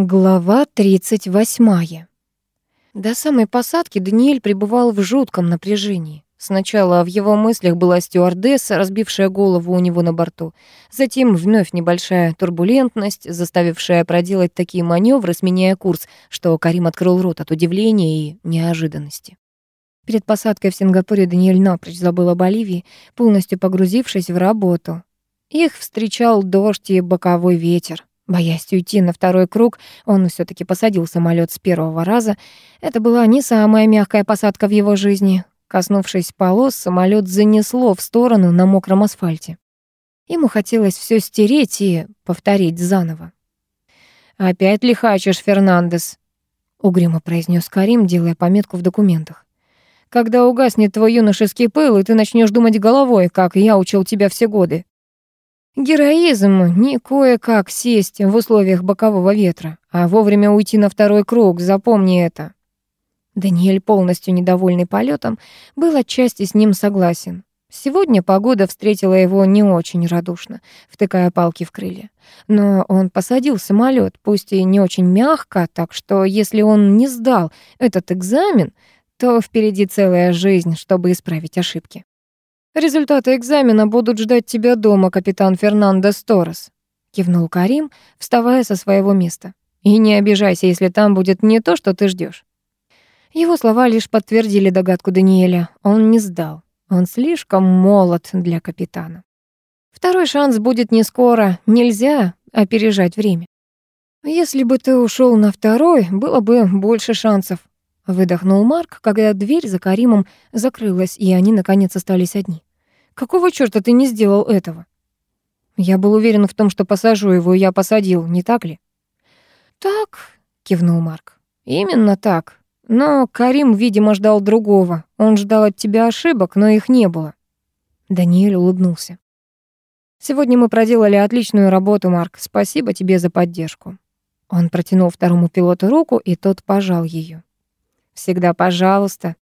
Глава 38. До самой посадки Даниэль пребывал в жутком напряжении. Сначала в его мыслях была стюардесса, разбившая голову у него на борту. Затем вновь небольшая турбулентность, заставившая проделать такие маневры, сменяя курс, что Карим открыл рот от удивления и неожиданности. Перед посадкой в Сингапуре Даниэль напрочь забыл об Оливии, полностью погрузившись в работу. Их встречал дождь и боковой ветер. Боясь уйти на второй круг, он все таки посадил самолет с первого раза. Это была не самая мягкая посадка в его жизни. Коснувшись полос, самолет занесло в сторону на мокром асфальте. Ему хотелось все стереть и повторить заново. «Опять лихачишь, Фернандес», — угрюмо произнес Карим, делая пометку в документах. «Когда угаснет твой юношеский пыл, и ты начнешь думать головой, как я учил тебя все годы. Героизм не кое-как сесть в условиях бокового ветра, а вовремя уйти на второй круг, запомни это. Даниэль, полностью недовольный полетом, был отчасти с ним согласен. Сегодня погода встретила его не очень радушно, втыкая палки в крылья. Но он посадил самолет, пусть и не очень мягко, так что если он не сдал этот экзамен, то впереди целая жизнь, чтобы исправить ошибки. «Результаты экзамена будут ждать тебя дома, капитан Фернандо Торрес», — кивнул Карим, вставая со своего места. «И не обижайся, если там будет не то, что ты ждешь. Его слова лишь подтвердили догадку Даниэля. Он не сдал. Он слишком молод для капитана. Второй шанс будет не скоро. Нельзя опережать время. Если бы ты ушел на второй, было бы больше шансов. Выдохнул Марк, когда дверь за Каримом закрылась, и они наконец остались одни. Какого чёрта ты не сделал этого? Я был уверен в том, что посажу его, и я посадил, не так ли? Так, кивнул Марк. Именно так. Но Карим, видимо, ждал другого. Он ждал от тебя ошибок, но их не было. Даниэль улыбнулся. Сегодня мы проделали отличную работу, Марк. Спасибо тебе за поддержку. Он протянул второму пилоту руку, и тот пожал ее. Всегда пожалуйста,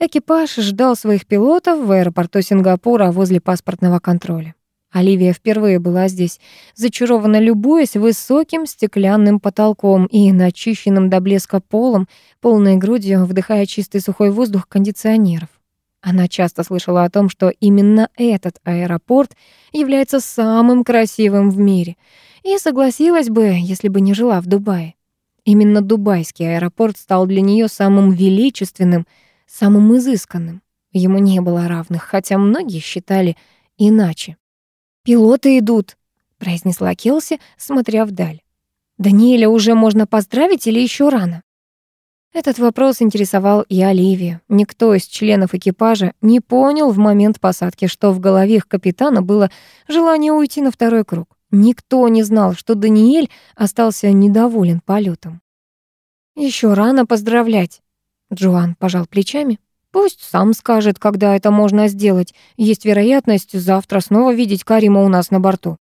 Экипаж ждал своих пилотов в аэропорту Сингапура возле паспортного контроля. Оливия впервые была здесь, зачарованно любуясь высоким стеклянным потолком и начищенным до блеска полом, полной грудью вдыхая чистый сухой воздух кондиционеров. Она часто слышала о том, что именно этот аэропорт является самым красивым в мире, и согласилась бы, если бы не жила в Дубае. Именно дубайский аэропорт стал для нее самым величественным — самым изысканным. Ему не было равных, хотя многие считали иначе. «Пилоты идут», — произнесла Келси, смотря вдаль. «Даниэля уже можно поздравить или еще рано?» Этот вопрос интересовал и Оливию. Никто из членов экипажа не понял в момент посадки, что в голове их капитана было желание уйти на второй круг. Никто не знал, что Даниэль остался недоволен полетом. Еще рано поздравлять», Джоан пожал плечами. Пусть сам скажет, когда это можно сделать. Есть вероятность завтра снова видеть Карима у нас на борту.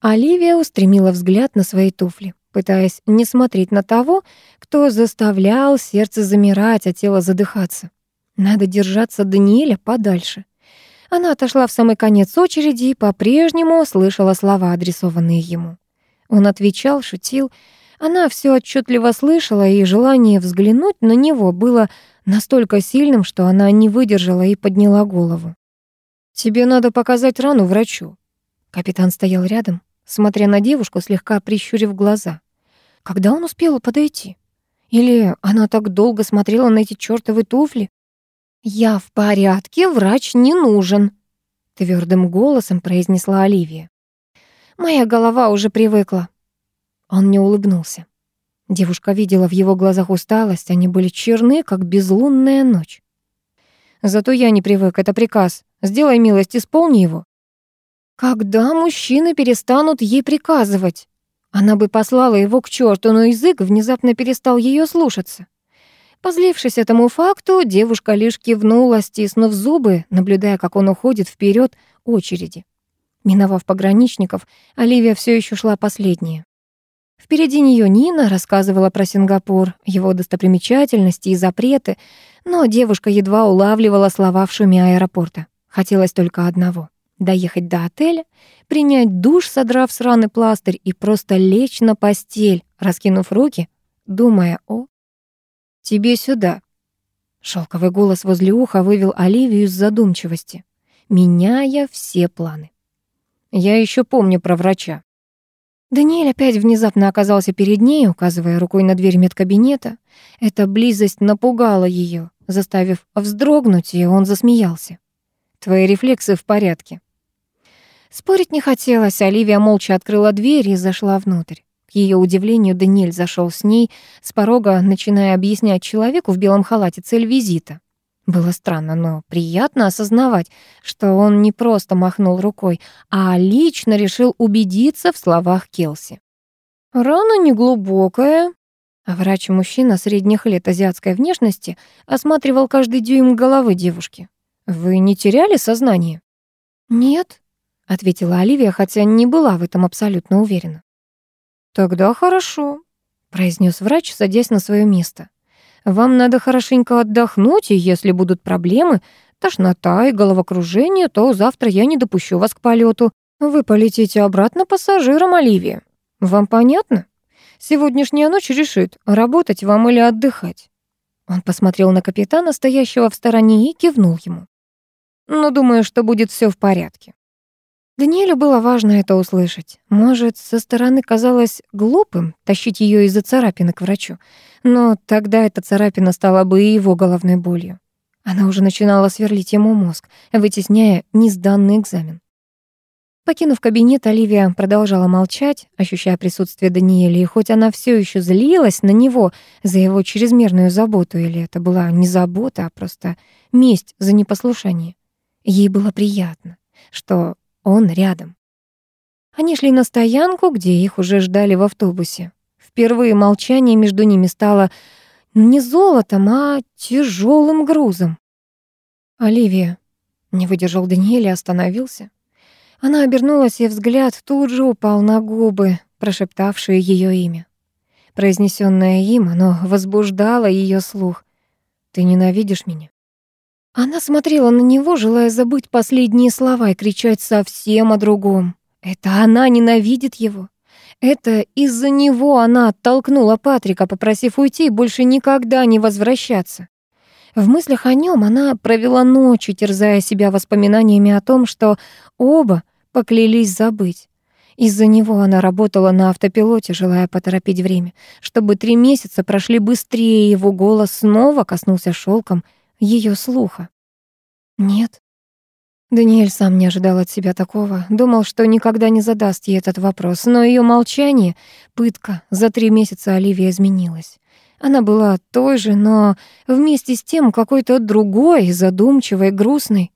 Оливия устремила взгляд на свои туфли, пытаясь не смотреть на того, кто заставлял сердце замирать, а тело задыхаться. Надо держаться Даниэля подальше. Она отошла в самый конец очереди и по-прежнему слышала слова, адресованные ему. Он отвечал, шутил, она все отчетливо слышала, и желание взглянуть на него было настолько сильным, что она не выдержала и подняла голову. «Тебе надо показать рану врачу». Капитан стоял рядом, смотря на девушку, слегка прищурив глаза. Когда он успел подойти? Или она так долго смотрела на эти чёртовы туфли? «Я в порядке, врач не нужен», — твердым голосом произнесла Оливия. «Моя голова уже привыкла. Он не улыбнулся. Девушка видела в его глазах усталость, они были черны, как безлунная ночь. «Зато я не привык, это приказ. Сделай милость, исполни его». Когда мужчины перестанут ей приказывать? Она бы послала его к черту, но язык внезапно перестал ее слушаться. Позлившись этому факту, девушка лишь кивнула, стиснув зубы, наблюдая, как он уходит вперед очереди. Миновав пограничников, Оливия все еще шла последняя. Впереди нее Нина рассказывала про Сингапур, его достопримечательности и запреты, но девушка едва улавливала слова в шуме аэропорта. Хотелось только одного доехать до отеля, принять душ, содрав сраный пластырь, и просто лечь на постель, раскинув руки, думая о... «Тебе сюда». Шелковый голос возле уха вывел Оливию из задумчивости, меняя все планы. «Я еще помню про врача». Даниэль опять внезапно оказался перед ней, указывая рукой на дверь медкабинета. Эта близость напугала ее, заставив вздрогнуть, и он засмеялся. «Твои рефлексы в порядке». Спорить не хотелось, Оливия молча открыла дверь и зашла внутрь. К ее удивлению, Даниэль зашел с ней, с порога начиная объяснять человеку в белом халате цель визита. Было странно, но приятно осознавать, что он не просто махнул рукой, а лично решил убедиться в словах Келси. «Рана неглубокая». А врач-мужчина средних лет азиатской внешности осматривал каждый дюйм головы девушки. «Вы не теряли сознание?» «Нет», — ответила Оливия, хотя не была в этом абсолютно уверена. «Тогда хорошо», — произнес врач, садясь на свое место. «Вам надо хорошенько отдохнуть, и если будут проблемы, тошнота и головокружение, то завтра я не допущу вас к полету. Вы полетите обратно пассажиром, Оливия. Вам понятно? Сегодняшняя ночь решит, работать вам или отдыхать». Он посмотрел на капитана, стоящего в стороне, и кивнул ему. «Но «Ну, думаю, что будет все в порядке. Даниэлю было важно это услышать. Может, со стороны казалось глупым тащить ее из-за царапины к врачу, но тогда эта царапина стала бы и его головной болью. Она уже начинала сверлить ему мозг, вытесняя несданный экзамен. Покинув кабинет, Оливия продолжала молчать, ощущая присутствие Даниэля, и хоть она все еще злилась на него за его чрезмерную заботу, или это была не забота, а просто месть за непослушание, ей было приятно, что он рядом. Они шли на стоянку, где их уже ждали в автобусе. Впервые молчание между ними стало не золотом, а тяжелым грузом. «Оливия», — не выдержал Даниэль и остановился. Она обернулась, и взгляд тут же упал на губы, прошептавшие ее имя. Произнесенное им, оно возбуждало ее слух. «Ты ненавидишь меня?» Она смотрела на него, желая забыть последние слова и кричать совсем о другом. Это она ненавидит его. Это из-за него она оттолкнула Патрика, попросив уйти и больше никогда не возвращаться. В мыслях о нем она провела ночи, терзая себя воспоминаниями о том, что оба поклялись забыть. Из-за него она работала на автопилоте, желая поторопить время, чтобы три месяца прошли быстрее, его голос снова коснулся шелком ее слуха. Нет. Даниэль сам не ожидал от себя такого, думал, что никогда не задаст ей этот вопрос, но ее молчание — пытка. За три месяца Оливия изменилась. Она была той же, но вместе с тем какой-то другой, задумчивой, грустной.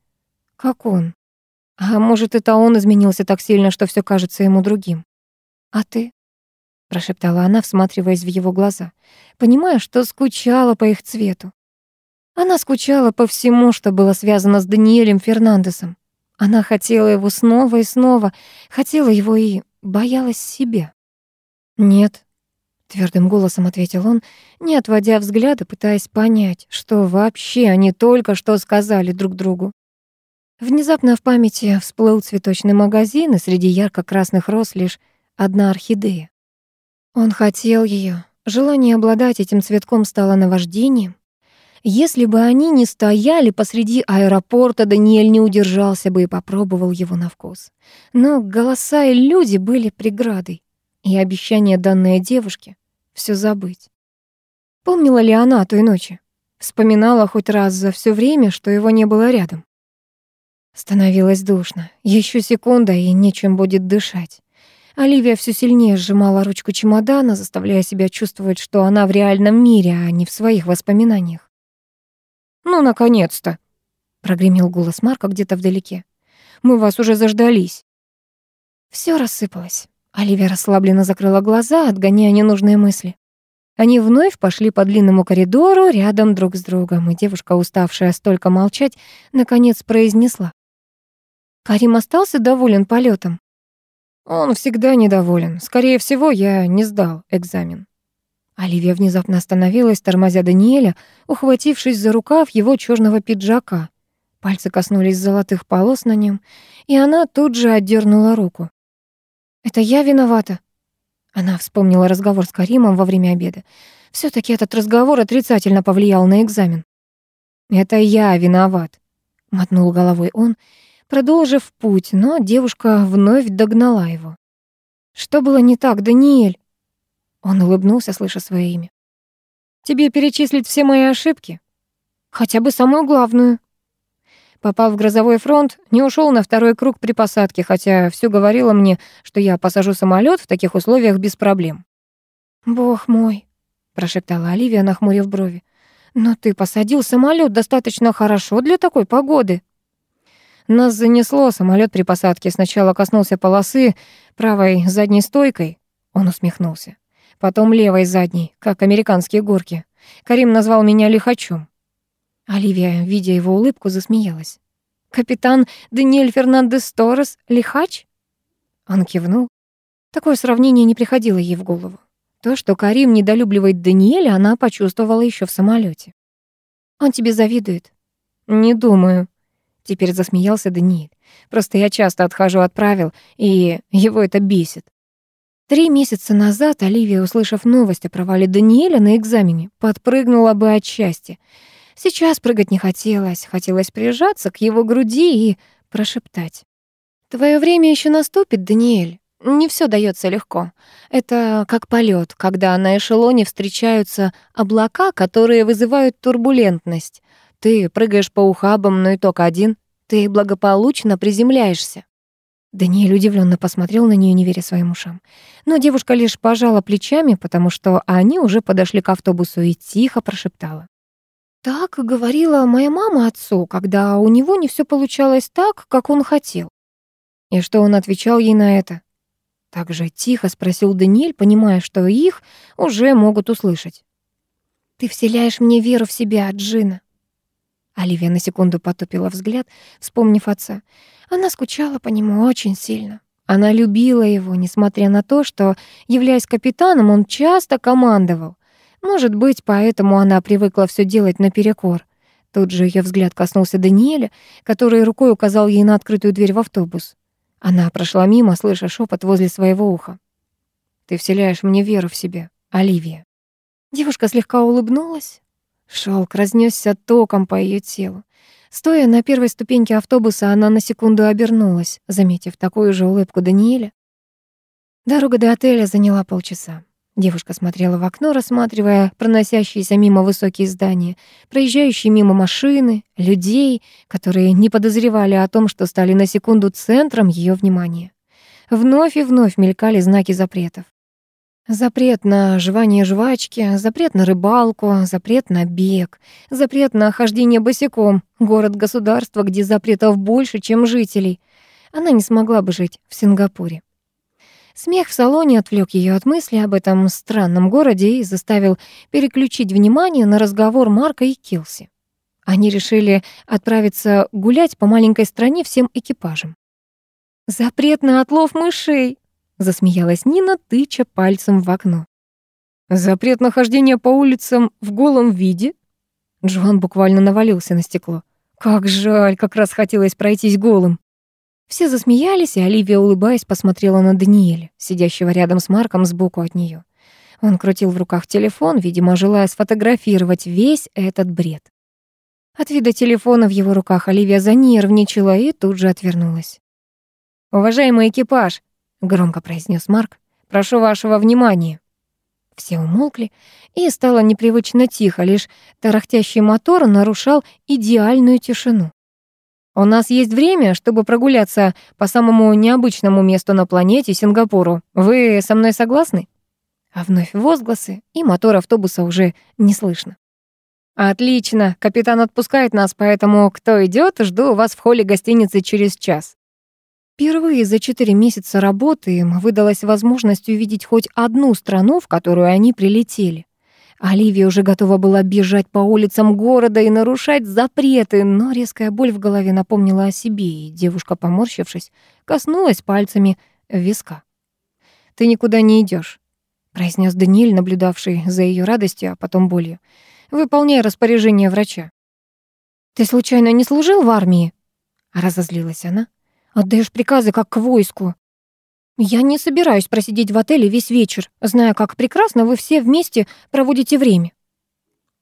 Как он. А может, это он изменился так сильно, что все кажется ему другим. «А ты?» — прошептала она, всматриваясь в его глаза, понимая, что скучала по их цвету. Она скучала по всему, что было связано с Даниэлем Фернандесом. Она хотела его снова и снова, хотела его и боялась себя. «Нет», — твердым голосом ответил он, не отводя взгляда, пытаясь понять, что вообще они только что сказали друг другу. Внезапно в памяти всплыл цветочный магазин, и среди ярко-красных роз лишь одна орхидея. Он хотел ее. Желание обладать этим цветком стало наваждением. Если бы они не стояли посреди аэропорта, Даниэль не удержался бы и попробовал его на вкус. Но голоса и люди были преградой, и обещание данной девушке все забыть. Помнила ли она той ночи? Вспоминала хоть раз за все время, что его не было рядом. Становилось душно. Еще секунда, и нечем будет дышать. Оливия все сильнее сжимала ручку чемодана, заставляя себя чувствовать, что она в реальном мире, а не в своих воспоминаниях. «Ну, наконец-то!» — прогремел голос Марка где-то вдалеке. «Мы вас уже заждались». Все рассыпалось. Оливия расслабленно закрыла глаза, отгоняя ненужные мысли. Они вновь пошли по длинному коридору рядом друг с другом, и девушка, уставшая столько молчать, наконец произнесла. «Карим остался доволен полетом. «Он всегда недоволен. Скорее всего, я не сдал экзамен». Оливия внезапно остановилась, тормозя Даниэля, ухватившись за рукав его черного пиджака. Пальцы коснулись золотых полос на нем, и она тут же отдернула руку. «Это я виновата?» Она вспомнила разговор с Каримом во время обеда. все таки этот разговор отрицательно повлиял на экзамен. «Это я виноват», — мотнул головой он, продолжив путь, но девушка вновь догнала его. «Что было не так, Даниэль?» Он улыбнулся, слыша свое имя. «Тебе перечислить все мои ошибки?» «Хотя бы самую главную». Попал в грозовой фронт, не ушел на второй круг при посадке, хотя все говорило мне, что я посажу самолет в таких условиях без проблем. «Бог мой», — прошептала Оливия, нахмурив брови. «Но ты посадил самолет достаточно хорошо для такой погоды». Нас занесло, самолет при посадке сначала коснулся полосы правой задней стойкой. Он усмехнулся. Потом левой задней, как американские горки. Карим назвал меня лихачом. Оливия, видя его улыбку, засмеялась. «Капитан Даниэль Фернандес Торрес лихач?» Он кивнул. Такое сравнение не приходило ей в голову. То, что Карим недолюбливает Даниэля, она почувствовала еще в самолете. «Он тебе завидует?» «Не думаю», — теперь засмеялся Даниэль. «Просто я часто отхожу от правил, и его это бесит». Три месяца назад Оливия, услышав новость о провале Даниэля на экзамене, подпрыгнула бы от счастья. Сейчас прыгать не хотелось, хотелось прижаться к его груди и прошептать. «Твое время еще наступит, Даниэль. Не все дается легко. Это как полет, когда на эшелоне встречаются облака, которые вызывают турбулентность. Ты прыгаешь по ухабам, но итог один. Ты благополучно приземляешься. Даниэль удивленно посмотрел на нее, не веря своим ушам. Но девушка лишь пожала плечами, потому что они уже подошли к автобусу и тихо прошептала. Так говорила моя мама отцу, когда у него не все получалось так, как он хотел. И что он отвечал ей на это? Так же тихо спросил Даниэль, понимая, что их уже могут услышать. «Ты вселяешь мне веру в себя, Джина». Оливия на секунду потупила взгляд, вспомнив отца. Она скучала по нему очень сильно. Она любила его, несмотря на то, что, являясь капитаном, он часто командовал. Может быть, поэтому она привыкла все делать наперекор. Тут же ее взгляд коснулся Даниэля, который рукой указал ей на открытую дверь в автобус. Она прошла мимо, слыша шепот возле своего уха. «Ты вселяешь мне веру в себя, Оливия». Девушка слегка улыбнулась. Шелк разнесся током по ее телу. Стоя на первой ступеньке автобуса, она на секунду обернулась, заметив такую же улыбку Даниэля. Дорога до отеля заняла полчаса. Девушка смотрела в окно, рассматривая проносящиеся мимо высокие здания, проезжающие мимо машины, людей, которые не подозревали о том, что стали на секунду центром ее внимания. Вновь и вновь мелькали знаки запретов. Запрет на жевание жвачки, запрет на рыбалку, запрет на бег, запрет на хождение босиком, город-государство, где запретов больше, чем жителей. Она не смогла бы жить в Сингапуре. Смех в салоне отвлек ее от мысли об этом странном городе и заставил переключить внимание на разговор Марка и Килси. Они решили отправиться гулять по маленькой стране всем экипажем. «Запрет на отлов мышей!» — засмеялась Нина, тыча пальцем в окно. «Запрет на хождение по улицам в голом виде?» Джоан буквально навалился на стекло. «Как жаль, как раз хотелось пройтись голым». Все засмеялись, и Оливия, улыбаясь, посмотрела на Даниэля, сидящего рядом с Марком сбоку от нее. Он крутил в руках телефон, видимо, желая сфотографировать весь этот бред. От вида телефона в его руках Оливия занервничала и тут же отвернулась. «Уважаемый экипаж», — громко произнес Марк, — «прошу вашего внимания». Все умолкли, и стало непривычно тихо, лишь тарахтящий мотор нарушал идеальную тишину. У нас есть время, чтобы прогуляться по самому необычному месту на планете Сингапуру. Вы со мной согласны? А вновь возгласы, и мотор автобуса уже не слышно. Отлично, капитан отпускает нас, поэтому кто идет, жду вас в холле гостиницы через час. Впервые за четыре месяца работы им выдалась возможность увидеть хоть одну страну, в которую они прилетели. Оливия уже готова была бежать по улицам города и нарушать запреты, но резкая боль в голове напомнила о себе, и девушка, поморщившись, коснулась пальцами виска. «Ты никуда не идешь, произнес Даниэль, наблюдавший за ее радостью, а потом болью. «Выполняй распоряжение врача». «Ты случайно не служил в армии?» Разозлилась она. «Отдаешь приказы, как к войску». «Я не собираюсь просидеть в отеле весь вечер, зная, как прекрасно вы все вместе проводите время».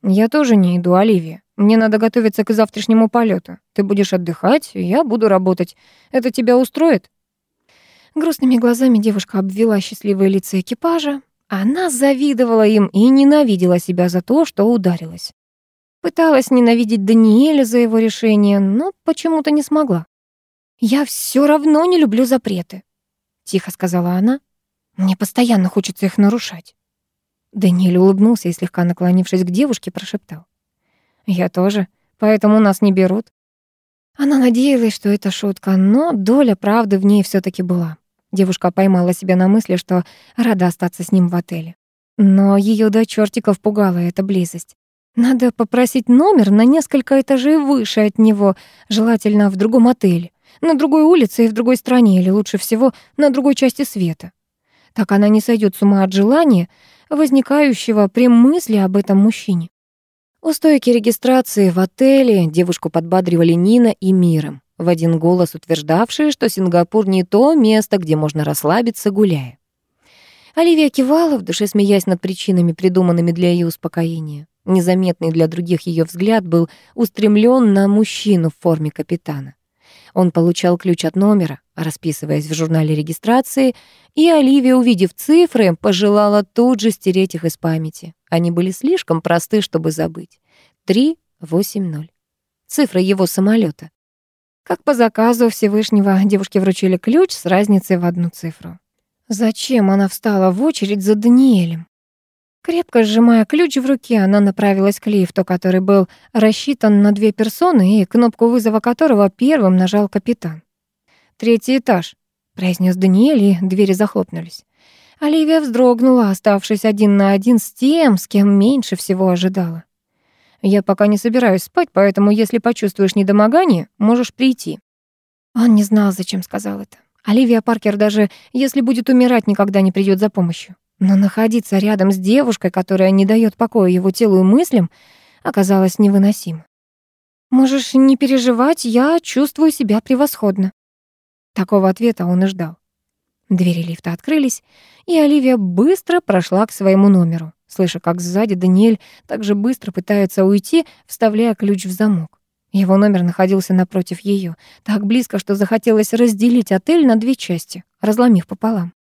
«Я тоже не иду, Оливия. Мне надо готовиться к завтрашнему полету. Ты будешь отдыхать, я буду работать. Это тебя устроит?» Грустными глазами девушка обвела счастливые лица экипажа. Она завидовала им и ненавидела себя за то, что ударилась. Пыталась ненавидеть Даниэля за его решение, но почему-то не смогла. «Я все равно не люблю запреты», — тихо сказала она. «Мне постоянно хочется их нарушать». Даниэль улыбнулся и, слегка наклонившись к девушке, прошептал. «Я тоже, поэтому нас не берут». Она надеялась, что это шутка, но доля правды в ней все таки была. Девушка поймала себя на мысли, что рада остаться с ним в отеле. Но ее до чертиков пугала эта близость. Надо попросить номер на несколько этажей выше от него, желательно в другом отеле, на другой улице и в другой стране, или лучше всего на другой части света. Так она не сойдет с ума от желания, возникающего при мысли об этом мужчине. У стойки регистрации в отеле девушку подбадривали Нина и Миром в один голос утверждавшие, что Сингапур не то место, где можно расслабиться, гуляя. Оливия кивала, в душе смеясь над причинами, придуманными для ее успокоения. Незаметный для других ее взгляд был устремлен на мужчину в форме капитана. Он получал ключ от номера, расписываясь в журнале регистрации, и Оливия, увидев цифры, пожелала тут же стереть их из памяти. Они были слишком просты, чтобы забыть. 380. Цифра его самолета. Как по заказу Всевышнего девушке вручили ключ с разницей в одну цифру. Зачем она встала в очередь за Даниэлем? Крепко сжимая ключ в руке, она направилась к лифту, который был рассчитан на две персоны и кнопку вызова которого первым нажал капитан. «Третий этаж», — произнес Даниэль, и двери захлопнулись. Оливия вздрогнула, оставшись один на один с тем, с кем меньше всего ожидала. Я пока не собираюсь спать, поэтому если почувствуешь недомогание, можешь прийти». Он не знал, зачем сказал это. Оливия Паркер даже если будет умирать, никогда не придет за помощью. Но находиться рядом с девушкой, которая не дает покоя его телу и мыслям, оказалось невыносимо. «Можешь не переживать, я чувствую себя превосходно». Такого ответа он и ждал. Двери лифта открылись, и Оливия быстро прошла к своему номеру слыша, как сзади Даниэль так же быстро пытается уйти, вставляя ключ в замок. Его номер находился напротив ее, так близко, что захотелось разделить отель на две части, разломив пополам.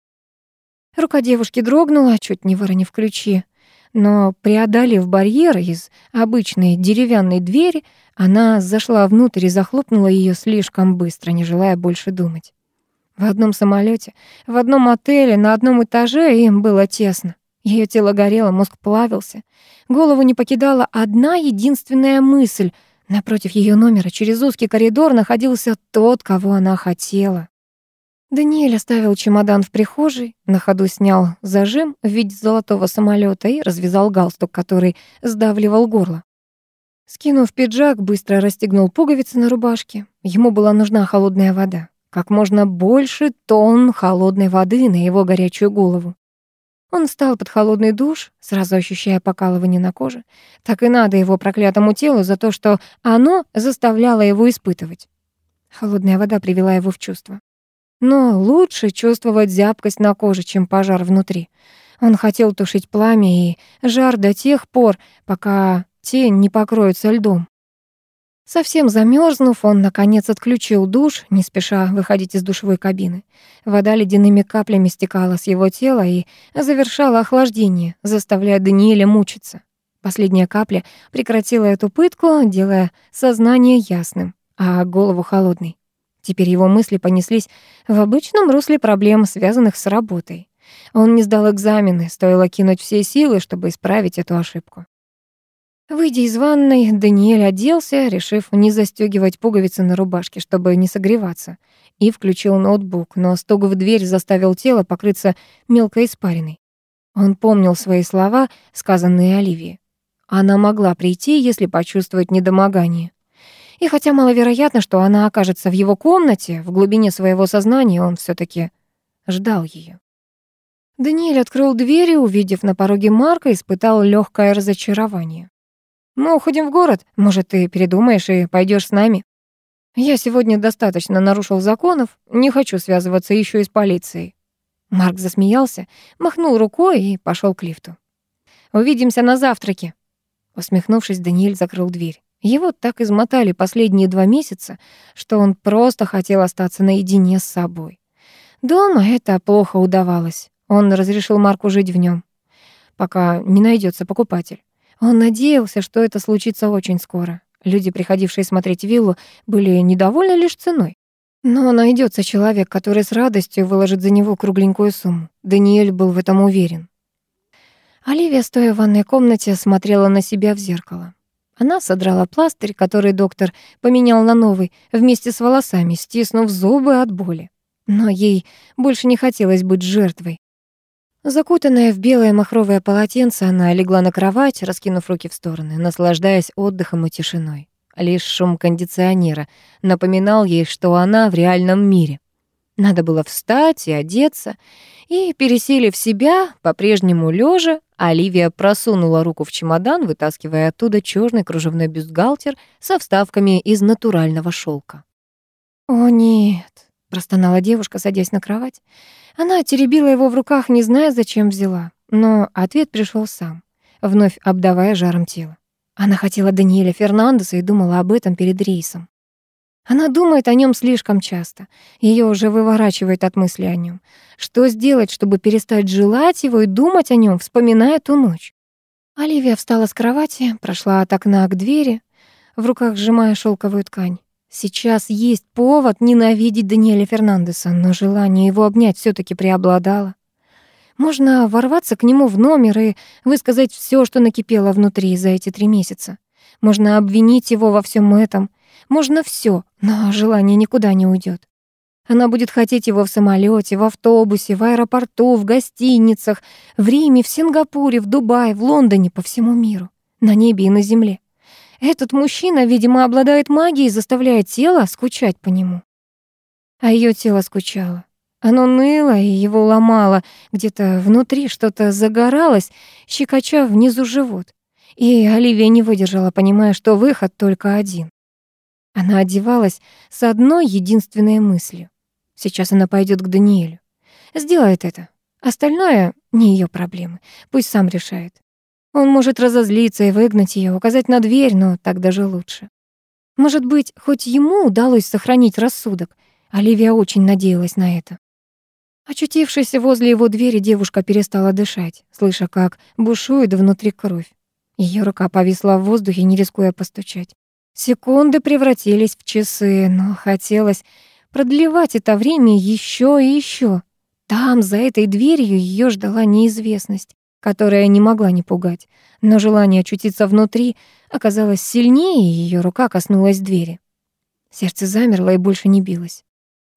Рука девушки дрогнула, чуть не выронив ключи, но, преодолев барьер из обычной деревянной двери, она зашла внутрь и захлопнула ее слишком быстро, не желая больше думать. В одном самолете, в одном отеле, на одном этаже им было тесно. Ее тело горело, мозг плавился. Голову не покидала одна единственная мысль. Напротив ее номера через узкий коридор находился тот, кого она хотела. Даниэль оставил чемодан в прихожей, на ходу снял зажим в виде золотого самолета и развязал галстук, который сдавливал горло. Скинув пиджак, быстро расстегнул пуговицы на рубашке. Ему была нужна холодная вода. Как можно больше тонн холодной воды на его горячую голову. Он встал под холодный душ, сразу ощущая покалывание на коже. Так и надо его проклятому телу за то, что оно заставляло его испытывать. Холодная вода привела его в чувство. Но лучше чувствовать зябкость на коже, чем пожар внутри. Он хотел тушить пламя и жар до тех пор, пока тень не покроется льдом. Совсем замерзнув, он, наконец, отключил душ, не спеша выходить из душевой кабины. Вода ледяными каплями стекала с его тела и завершала охлаждение, заставляя Даниэля мучиться. Последняя капля прекратила эту пытку, делая сознание ясным, а голову холодной. Теперь его мысли понеслись в обычном русле проблем, связанных с работой. Он не сдал экзамены, стоило кинуть все силы, чтобы исправить эту ошибку. Выйдя из ванной, Даниэль оделся, решив не застегивать пуговицы на рубашке, чтобы не согреваться, и включил ноутбук, но стук в дверь заставил тело покрыться мелкой испариной. Он помнил свои слова, сказанные Оливии. Она могла прийти, если почувствует недомогание. И хотя маловероятно, что она окажется в его комнате, в глубине своего сознания он все таки ждал ее. Даниэль открыл дверь и, увидев на пороге Марка, испытал легкое разочарование. Мы уходим в город. Может, ты передумаешь и пойдешь с нами? Я сегодня достаточно нарушил законов, не хочу связываться еще и с полицией. Марк засмеялся, махнул рукой и пошел к лифту. Увидимся на завтраке. Усмехнувшись, Даниэль закрыл дверь. Его так измотали последние два месяца, что он просто хотел остаться наедине с собой. Дома это плохо удавалось. Он разрешил Марку жить в нем, пока не найдется покупатель. Он надеялся, что это случится очень скоро. Люди, приходившие смотреть виллу, были недовольны лишь ценой. Но найдется человек, который с радостью выложит за него кругленькую сумму. Даниэль был в этом уверен. Оливия, стоя в ванной комнате, смотрела на себя в зеркало. Она содрала пластырь, который доктор поменял на новый, вместе с волосами, стиснув зубы от боли. Но ей больше не хотелось быть жертвой. Закутанная в белое махровое полотенце, она легла на кровать, раскинув руки в стороны, наслаждаясь отдыхом и тишиной. Лишь шум кондиционера напоминал ей, что она в реальном мире. Надо было встать и одеться, и, переселив себя, по-прежнему лежа, Оливия просунула руку в чемодан, вытаскивая оттуда черный кружевной бюстгальтер со вставками из натурального шелка. «О, нет», — простонала девушка, садясь на кровать. Она теребила его в руках, не зная, зачем взяла. Но ответ пришел сам, вновь обдавая жаром тело. Она хотела Даниэля Фернандеса и думала об этом перед рейсом. Она думает о нем слишком часто. Ее уже выворачивает от мысли о нем. Что сделать, чтобы перестать желать его и думать о нем, вспоминая ту ночь? Оливия встала с кровати, прошла от окна к двери, в руках сжимая шелковую ткань. Сейчас есть повод ненавидеть Даниэля Фернандеса, но желание его обнять все таки преобладало. Можно ворваться к нему в номер и высказать все, что накипело внутри за эти три месяца. Можно обвинить его во всем этом, можно все, но желание никуда не уйдет. Она будет хотеть его в самолете, в автобусе, в аэропорту, в гостиницах, в Риме, в Сингапуре, в Дубае, в Лондоне, по всему миру, на небе и на земле. Этот мужчина, видимо, обладает магией, заставляя тело скучать по нему. А ее тело скучало. Оно ныло и его ломало, где-то внутри что-то загоралось, щекоча внизу живот. И Оливия не выдержала, понимая, что выход только один. Она одевалась с одной единственной мыслью. Сейчас она пойдет к Даниэлю. Сделает это. Остальное не ее проблемы. Пусть сам решает. Он может разозлиться и выгнать ее, указать на дверь, но так даже лучше. Может быть, хоть ему удалось сохранить рассудок. Оливия очень надеялась на это. Очутившись возле его двери, девушка перестала дышать, слыша, как бушует внутри кровь. Ее рука повисла в воздухе, не рискуя постучать. Секунды превратились в часы, но хотелось продлевать это время еще и еще. Там, за этой дверью, ее ждала неизвестность, которая не могла не пугать, но желание очутиться внутри оказалось сильнее, и ее рука коснулась двери. Сердце замерло и больше не билось.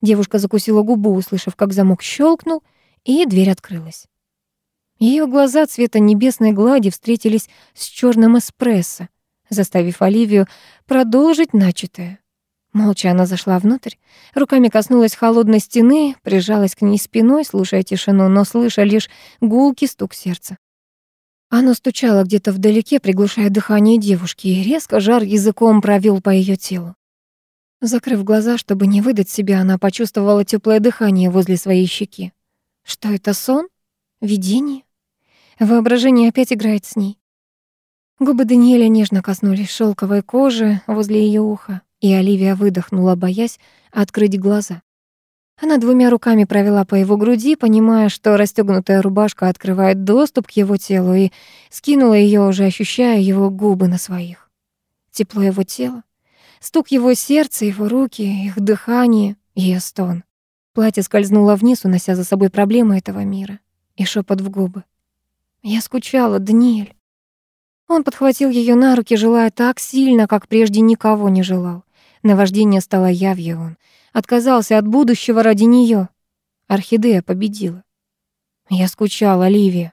Девушка закусила губу, услышав, как замок щелкнул, и дверь открылась. Ее глаза цвета небесной глади встретились с черным эспрессо, заставив Оливию продолжить начатое. Молча она зашла внутрь, руками коснулась холодной стены, прижалась к ней спиной, слушая тишину, но слыша лишь гулкий стук сердца. Оно стучало где-то вдалеке, приглушая дыхание девушки, и резко жар языком провел по ее телу. Закрыв глаза, чтобы не выдать себя, она почувствовала теплое дыхание возле своей щеки. Что это, сон? Видение? Воображение опять играет с ней. Губы Даниэля нежно коснулись шелковой кожи возле ее уха, и Оливия выдохнула, боясь открыть глаза. Она двумя руками провела по его груди, понимая, что расстёгнутая рубашка открывает доступ к его телу, и скинула ее, уже ощущая его губы на своих. Тепло его тела, стук его сердца, его руки, их дыхание, ее стон. Платье скользнуло вниз, унося за собой проблемы этого мира. И шепот в губы. «Я скучала, Даниэль». Он подхватил ее на руки, желая так сильно, как прежде никого не желал. Наваждение стало явью он. Отказался от будущего ради нее. Орхидея победила. Я скучала, Оливия.